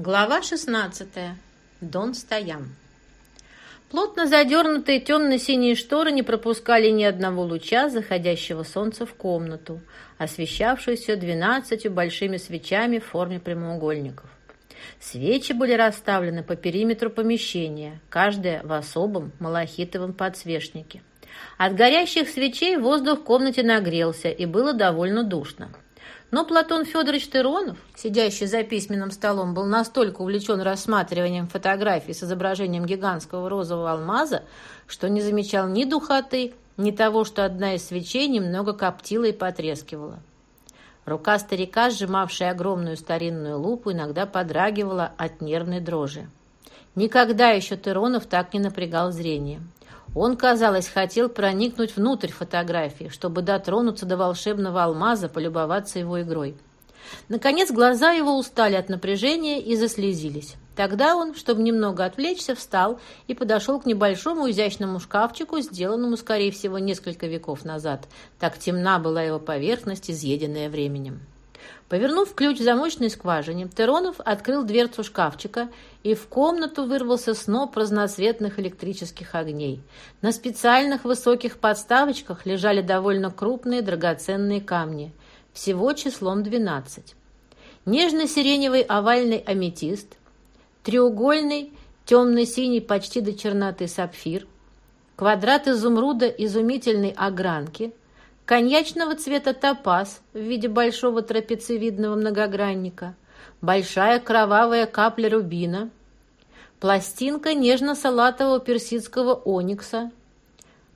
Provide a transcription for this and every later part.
Глава 16. Дон Стоян. Плотно задернутые темно-синие шторы не пропускали ни одного луча заходящего солнца в комнату, освещавшую все двенадцатью большими свечами в форме прямоугольников. Свечи были расставлены по периметру помещения, каждая в особом малахитовом подсвечнике. От горящих свечей воздух в комнате нагрелся, и было довольно душно. Но Платон Федорович Тыронов, сидящий за письменным столом, был настолько увлечен рассматриванием фотографий с изображением гигантского розового алмаза, что не замечал ни духоты, ни того, что одна из свечей немного коптила и потрескивала. Рука старика, сжимавшая огромную старинную лупу, иногда подрагивала от нервной дрожи. Никогда еще Тыронов так не напрягал зрение. Он, казалось, хотел проникнуть внутрь фотографии, чтобы дотронуться до волшебного алмаза, полюбоваться его игрой. Наконец глаза его устали от напряжения и заслезились. Тогда он, чтобы немного отвлечься, встал и подошел к небольшому изящному шкафчику, сделанному, скорее всего, несколько веков назад. Так темна была его поверхность, изъеденная временем. Повернув ключ в замочной скважине, Теронов открыл дверцу шкафчика, и в комнату вырвался сноп разноцветных электрических огней. На специальных высоких подставочках лежали довольно крупные драгоценные камни, всего числом 12. Нежно-сиреневый овальный аметист, треугольный темно-синий почти до черноты сапфир, квадрат изумруда изумительной огранки – коньячного цвета топаз в виде большого трапециевидного многогранника, большая кровавая капля рубина, пластинка нежно-салатового персидского оникса,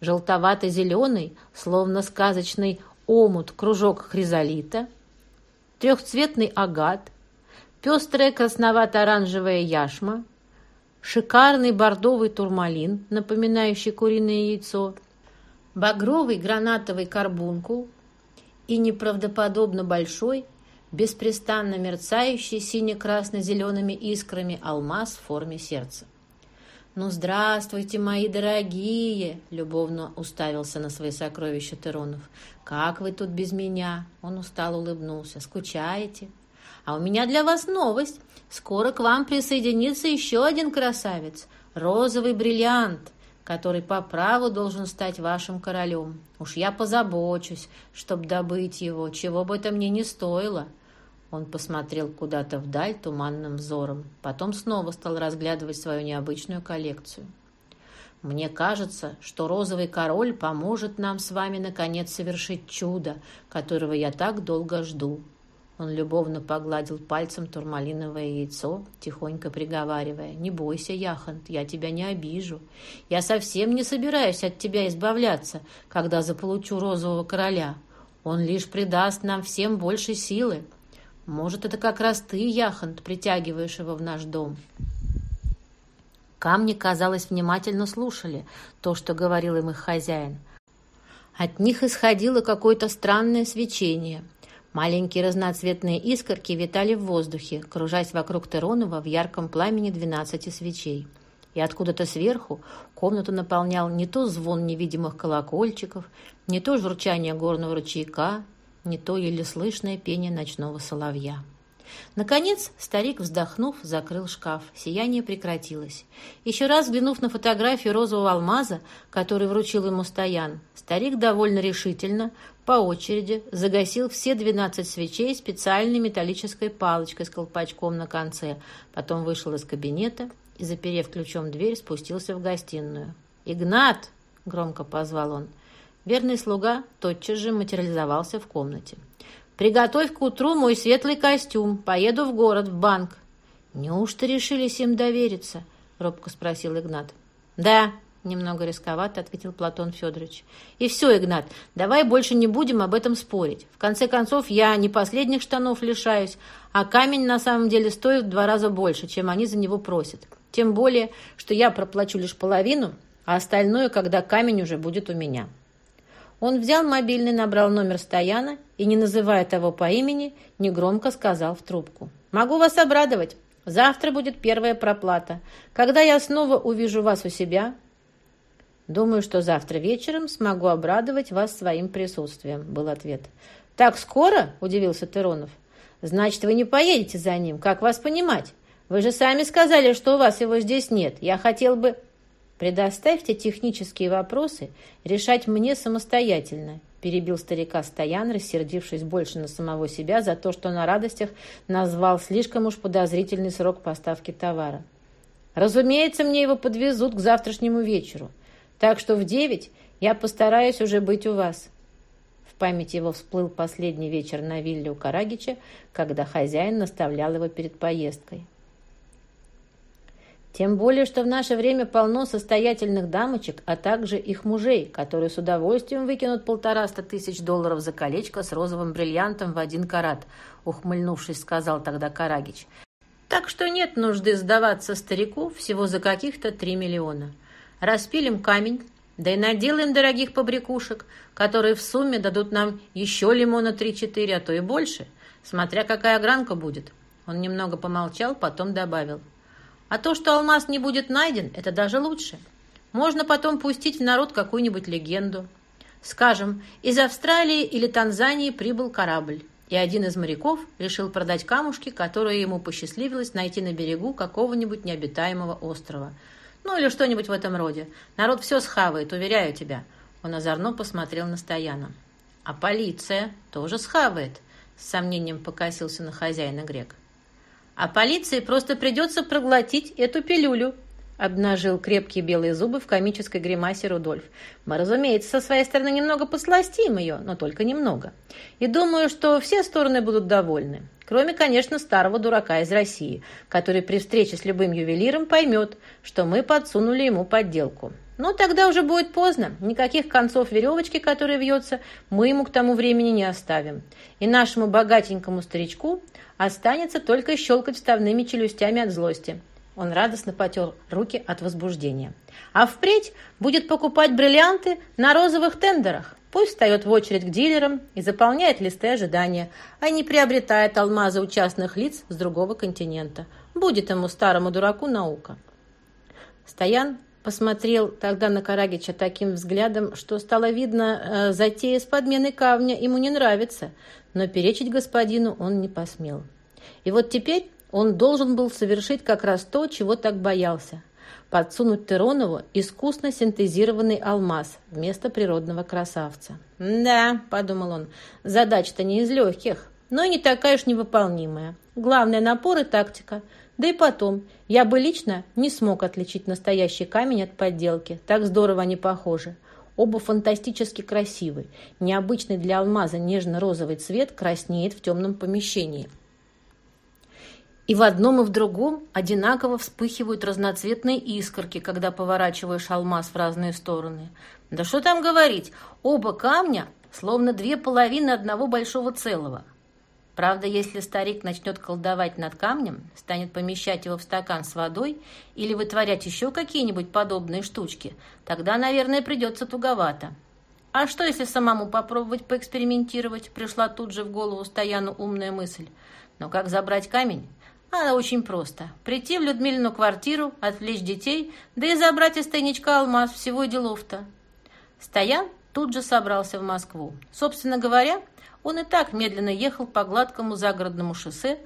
желтовато-зеленый, словно сказочный омут, кружок хризолита, трехцветный агат, пестрая красновато-оранжевая яшма, шикарный бордовый турмалин, напоминающий куриное яйцо – багровый гранатовый карбункул и неправдоподобно большой, беспрестанно мерцающий сине-красно-зелеными искрами алмаз в форме сердца. «Ну, здравствуйте, мои дорогие!» — любовно уставился на свои сокровища Теронов. «Как вы тут без меня?» — он устало улыбнулся. «Скучаете?» «А у меня для вас новость. Скоро к вам присоединится еще один красавец — розовый бриллиант который по праву должен стать вашим королем. Уж я позабочусь, чтобы добыть его, чего бы это мне не стоило». Он посмотрел куда-то вдаль туманным взором, потом снова стал разглядывать свою необычную коллекцию. «Мне кажется, что розовый король поможет нам с вами наконец совершить чудо, которого я так долго жду», он любовно погладил пальцем турмалиновое яйцо, тихонько приговаривая, «Не бойся, Яхант, я тебя не обижу. Я совсем не собираюсь от тебя избавляться, когда заполучу розового короля. Он лишь придаст нам всем больше силы. Может, это как раз ты, Яхант, притягиваешь его в наш дом». Камни, казалось, внимательно слушали то, что говорил им их хозяин. От них исходило какое-то странное свечение – Маленькие разноцветные искорки витали в воздухе, кружась вокруг Теронова в ярком пламени двенадцати свечей. И откуда-то сверху комнату наполнял не то звон невидимых колокольчиков, не то журчание горного ручейка, не то еле слышное пение ночного соловья. Наконец старик, вздохнув, закрыл шкаф. Сияние прекратилось. Еще раз взглянув на фотографию розового алмаза, который вручил ему Стоян, старик довольно решительно, по очереди, загасил все двенадцать свечей специальной металлической палочкой с колпачком на конце, потом вышел из кабинета и, заперев ключом дверь, спустился в гостиную. «Игнат!» — громко позвал он. Верный слуга тотчас же материализовался в комнате. Приготовь к утру мой светлый костюм. Поеду в город, в банк». «Неужто решились им довериться?» — робко спросил Игнат. «Да», — немного рисковато ответил Платон Федорович. «И все, Игнат, давай больше не будем об этом спорить. В конце концов, я не последних штанов лишаюсь, а камень на самом деле стоит в два раза больше, чем они за него просят. Тем более, что я проплачу лишь половину, а остальное, когда камень уже будет у меня». Он взял мобильный, набрал номер Стояна и, не называя того по имени, негромко сказал в трубку. «Могу вас обрадовать. Завтра будет первая проплата. Когда я снова увижу вас у себя...» «Думаю, что завтра вечером смогу обрадовать вас своим присутствием», — был ответ. «Так скоро?» — удивился Теронов. «Значит, вы не поедете за ним. Как вас понимать? Вы же сами сказали, что у вас его здесь нет. Я хотел бы...» «Предоставьте технические вопросы решать мне самостоятельно», перебил старика Стоян, рассердившись больше на самого себя за то, что на радостях назвал слишком уж подозрительный срок поставки товара. «Разумеется, мне его подвезут к завтрашнему вечеру, так что в девять я постараюсь уже быть у вас». В памяти его всплыл последний вечер на вилле у Карагича, когда хозяин наставлял его перед поездкой. Тем более, что в наше время полно состоятельных дамочек, а также их мужей, которые с удовольствием выкинут полтораста тысяч долларов за колечко с розовым бриллиантом в один карат, ухмыльнувшись, сказал тогда Карагич. Так что нет нужды сдаваться старику всего за каких-то три миллиона. Распилим камень, да и наделаем дорогих побрякушек, которые в сумме дадут нам еще лимона три-четыре, а то и больше, смотря какая гранка будет. Он немного помолчал, потом добавил – а то, что алмаз не будет найден, это даже лучше. Можно потом пустить в народ какую-нибудь легенду. Скажем, из Австралии или Танзании прибыл корабль, и один из моряков решил продать камушки, которые ему посчастливилось найти на берегу какого-нибудь необитаемого острова. Ну или что-нибудь в этом роде. Народ все схавает, уверяю тебя. Он озорно посмотрел на Стояна. А полиция тоже схавает, с сомнением покосился на хозяина грек. А полиции просто придется проглотить эту пилюлю, обнажил крепкие белые зубы в комической гримасе Рудольф. Мы, разумеется, со своей стороны немного посластим ее, но только немного. И думаю, что все стороны будут довольны. Кроме, конечно, старого дурака из России, который при встрече с любым ювелиром поймет, что мы подсунули ему подделку. Но тогда уже будет поздно. Никаких концов веревочки, которая вьется, мы ему к тому времени не оставим. И нашему богатенькому старичку Останется только щелкать вставными челюстями от злости. Он радостно потер руки от возбуждения. А впредь будет покупать бриллианты на розовых тендерах. Пусть встает в очередь к дилерам и заполняет листы ожидания, а не приобретает алмазы у частных лиц с другого континента. Будет ему, старому дураку, наука. Стоян посмотрел тогда на Карагича таким взглядом, что стало видно, э, затея с подменой камня ему не нравится, но перечить господину он не посмел. И вот теперь он должен был совершить как раз то, чего так боялся – подсунуть Теронову искусно синтезированный алмаз вместо природного красавца. «Да», – подумал он, – «задача-то не из легких, но и не такая уж невыполнимая. Главное – напор и тактика. Да и потом, я бы лично не смог отличить настоящий камень от подделки, так здорово они похожи. Оба фантастически красивы. Необычный для алмаза нежно-розовый цвет краснеет в темном помещении. И в одном и в другом одинаково вспыхивают разноцветные искорки, когда поворачиваешь алмаз в разные стороны. Да что там говорить, оба камня словно две половины одного большого целого. Правда, если старик начнет колдовать над камнем, станет помещать его в стакан с водой или вытворять еще какие-нибудь подобные штучки, тогда, наверное, придется туговато. А что, если самому попробовать поэкспериментировать? Пришла тут же в голову Стояну умная мысль. Но как забрать камень? А очень просто. Прийти в Людмилину квартиру, отвлечь детей, да и забрать из тайничка алмаз, всего делов-то. Стоян тут же собрался в Москву. Собственно говоря, он и так медленно ехал по гладкому загородному шоссе,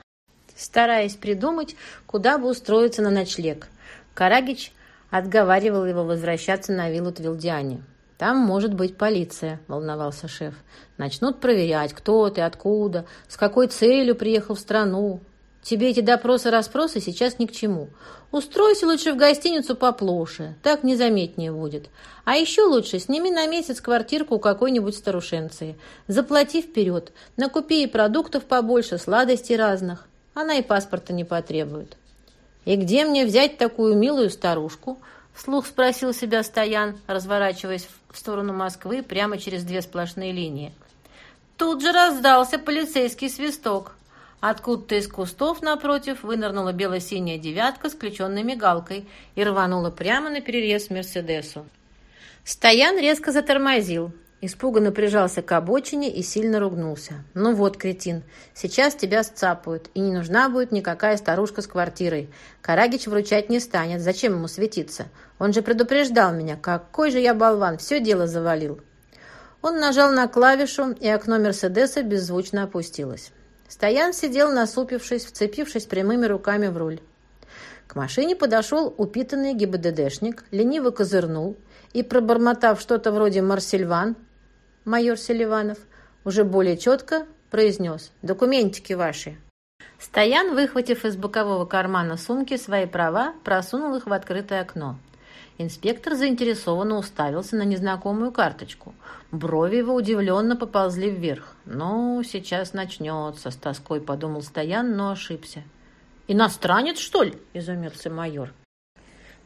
стараясь придумать, куда бы устроиться на ночлег. Карагич отговаривал его возвращаться на виллу Твилдиане. «Там может быть полиция», — волновался шеф. «Начнут проверять, кто ты, откуда, с какой целью приехал в страну. Тебе эти допросы-расспросы сейчас ни к чему. Устройся лучше в гостиницу поплоше, так незаметнее будет. А еще лучше сними на месяц квартирку у какой-нибудь старушенции. Заплати вперед, накупи и продуктов побольше, сладостей разных. Она и паспорта не потребует. «И где мне взять такую милую старушку?» Вслух спросил себя Стоян, разворачиваясь в сторону Москвы прямо через две сплошные линии. Тут же раздался полицейский свисток. Откуда-то из кустов напротив вынырнула бело-синяя девятка с включенной мигалкой и рванула прямо на перерез Мерседесу. Стоян резко затормозил, испуганно прижался к обочине и сильно ругнулся. «Ну вот, кретин, сейчас тебя сцапают, и не нужна будет никакая старушка с квартирой. Карагич вручать не станет, зачем ему светиться? Он же предупреждал меня, какой же я болван, все дело завалил». Он нажал на клавишу, и окно Мерседеса беззвучно опустилось. Стоян сидел, насупившись, вцепившись прямыми руками в руль. К машине подошел упитанный ГИБДДшник, лениво козырнул и, пробормотав что-то вроде «Марсельван», майор Селиванов, уже более четко произнес «Документики ваши». Стоян, выхватив из бокового кармана сумки свои права, просунул их в открытое окно. Инспектор заинтересованно уставился на незнакомую карточку. Брови его удивленно поползли вверх. «Ну, сейчас начнется», — с тоской подумал Стоян, но ошибся. «Иностранец, что ли?» — изумился майор.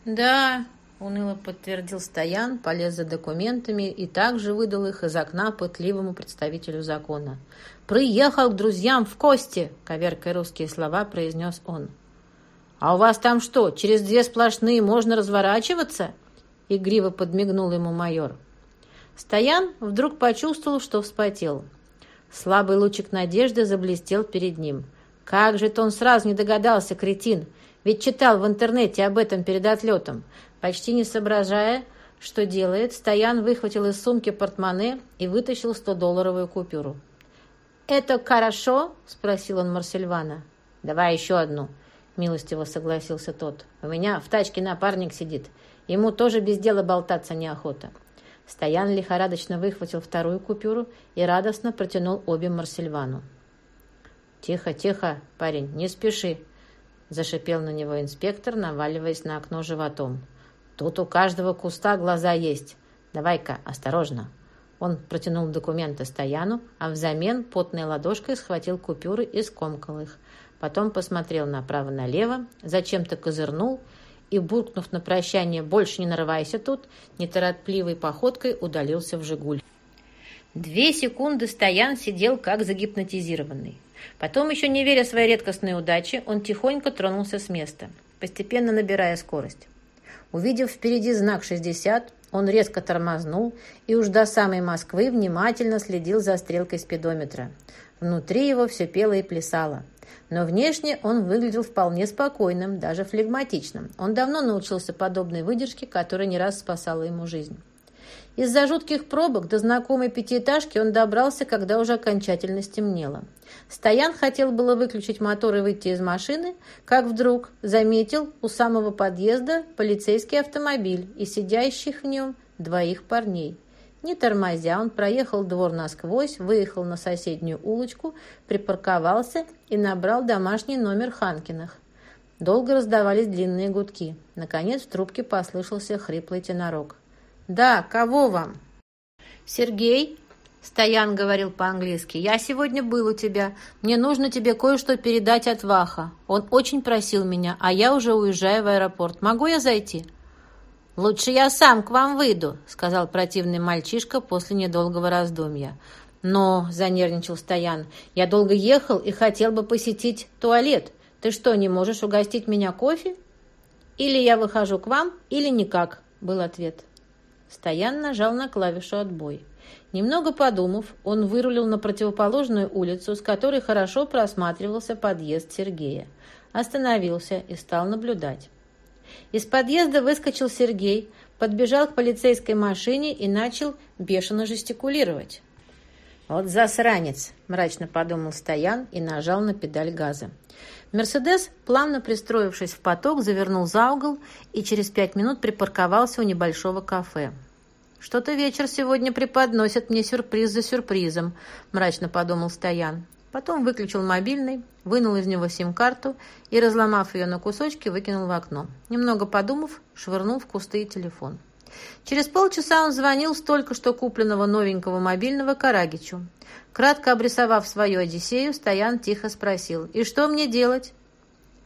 «Да», — уныло подтвердил Стоян, полез за документами и также выдал их из окна пытливому представителю закона. «Приехал к друзьям в кости!» — коверкая русские слова, произнес он. «А у вас там что, через две сплошные можно разворачиваться?» Игриво подмигнул ему майор. Стоян вдруг почувствовал, что вспотел. Слабый лучик надежды заблестел перед ним. Как же это он сразу не догадался, кретин! Ведь читал в интернете об этом перед отлетом. Почти не соображая, что делает, Стоян выхватил из сумки портмоне и вытащил 100-долларовую купюру. «Это хорошо?» – спросил он Марсельвана. «Давай еще одну», – милостиво согласился тот. «У меня в тачке напарник сидит. Ему тоже без дела болтаться неохота». Стоян лихорадочно выхватил вторую купюру и радостно протянул обе Марсельвану. «Тихо, тихо, парень, не спеши», – зашипел на него инспектор, наваливаясь на окно животом. «Тут у каждого куста глаза есть. Давай-ка, осторожно». Он протянул документы Стояну, а взамен потной ладошкой схватил купюры и скомкал их. Потом посмотрел направо-налево, зачем-то козырнул и, буркнув на прощание «больше не нарывайся тут», неторопливой походкой удалился в «Жигуль». Две секунды Стоян сидел как загипнотизированный. Потом, еще не веря своей редкостной удаче, он тихонько тронулся с места, постепенно набирая скорость. Увидев впереди знак 60, он резко тормознул и уж до самой Москвы внимательно следил за стрелкой спидометра. Внутри его все пело и плясало. Но внешне он выглядел вполне спокойным, даже флегматичным. Он давно научился подобной выдержке, которая не раз спасала ему жизнь. Из-за жутких пробок до знакомой пятиэтажки он добрался, когда уже окончательно стемнело. Стоян хотел было выключить мотор и выйти из машины, как вдруг заметил у самого подъезда полицейский автомобиль и сидящих в нем двоих парней. Не тормозя, он проехал двор насквозь, выехал на соседнюю улочку, припарковался и набрал домашний номер Ханкиных. Долго раздавались длинные гудки. Наконец в трубке послышался хриплый тенорок. «Да, кого вам?» «Сергей?» Стоян говорил по-английски. «Я сегодня был у тебя. Мне нужно тебе кое-что передать от Ваха. Он очень просил меня, а я уже уезжаю в аэропорт. Могу я зайти?» «Лучше я сам к вам выйду», — сказал противный мальчишка после недолгого раздумья. «Но», — занервничал Стоян, — «я долго ехал и хотел бы посетить туалет. Ты что, не можешь угостить меня кофе?» «Или я выхожу к вам, или никак», — был ответ. Стоян нажал на клавишу «Отбой». Немного подумав, он вырулил на противоположную улицу, с которой хорошо просматривался подъезд Сергея. Остановился и стал наблюдать. Из подъезда выскочил Сергей, подбежал к полицейской машине и начал бешено жестикулировать. «Вот засранец!» – мрачно подумал Стоян и нажал на педаль газа. «Мерседес», плавно пристроившись в поток, завернул за угол и через пять минут припарковался у небольшого кафе. «Что-то вечер сегодня преподносит мне сюрприз за сюрпризом», – мрачно подумал Стоян. Потом выключил мобильный, вынул из него сим-карту и, разломав ее на кусочки, выкинул в окно. Немного подумав, швырнул в кусты телефон. Через полчаса он звонил с только что купленного новенького мобильного Карагичу. Кратко обрисовав свою Одиссею, Стоян тихо спросил, «И что мне делать?»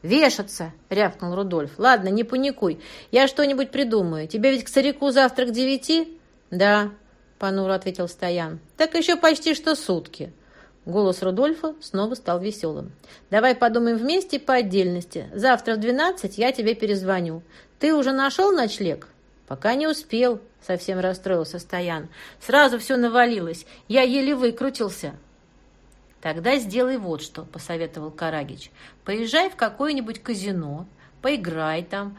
«Вешаться!» — рявкнул Рудольф. «Ладно, не паникуй. Я что-нибудь придумаю. Тебе ведь к старику завтра к девяти?» «Да», — понуро ответил Стоян. «Так еще почти что сутки». Голос Рудольфа снова стал веселым. «Давай подумаем вместе по отдельности. Завтра в двенадцать я тебе перезвоню. Ты уже нашел ночлег?» «Пока не успел», — совсем расстроился Стоян. «Сразу все навалилось. Я еле выкрутился». «Тогда сделай вот что», — посоветовал Карагич. «Поезжай в какое-нибудь казино, поиграй там,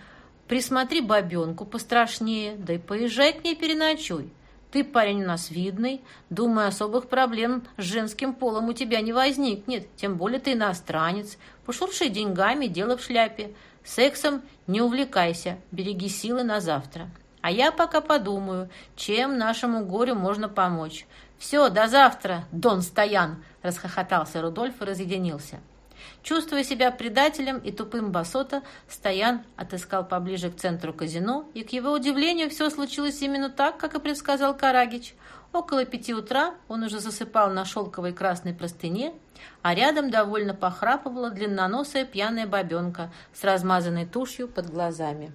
присмотри бабенку пострашнее, да и поезжай к ней переночуй. Ты парень у нас видный. Думаю, особых проблем с женским полом у тебя не возникнет. Тем более ты иностранец. Пошурши деньгами, дело в шляпе. Сексом не увлекайся, береги силы на завтра. А я пока подумаю, чем нашему горю можно помочь. Все, до завтра, Дон Стоян!» – расхохотался Рудольф и разъединился. Чувствуя себя предателем и тупым басота, Стоян отыскал поближе к центру казино, и, к его удивлению, все случилось именно так, как и предсказал Карагич. Около пяти утра он уже засыпал на шелковой красной простыне, а рядом довольно похрапывала длинноносая пьяная бабенка с размазанной тушью под глазами.